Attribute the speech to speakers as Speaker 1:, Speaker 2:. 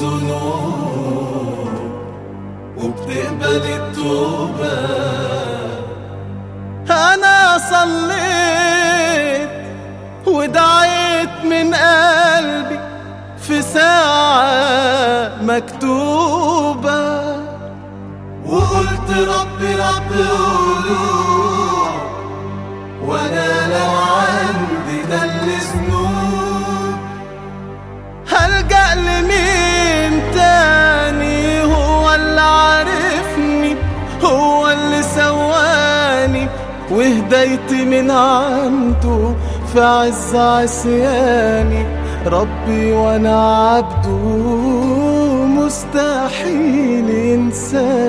Speaker 1: الذنوب وبتقبل التوبة.
Speaker 2: أنا صليت ودعيت من قلبي في ساعة مكتوبة.
Speaker 1: وقلت ربي رب قلوب وأنا لو عندي ده الذنوب
Speaker 2: وهديتي من عنده في عز عصياني. ربي وأنا عبده مستحيل ينساني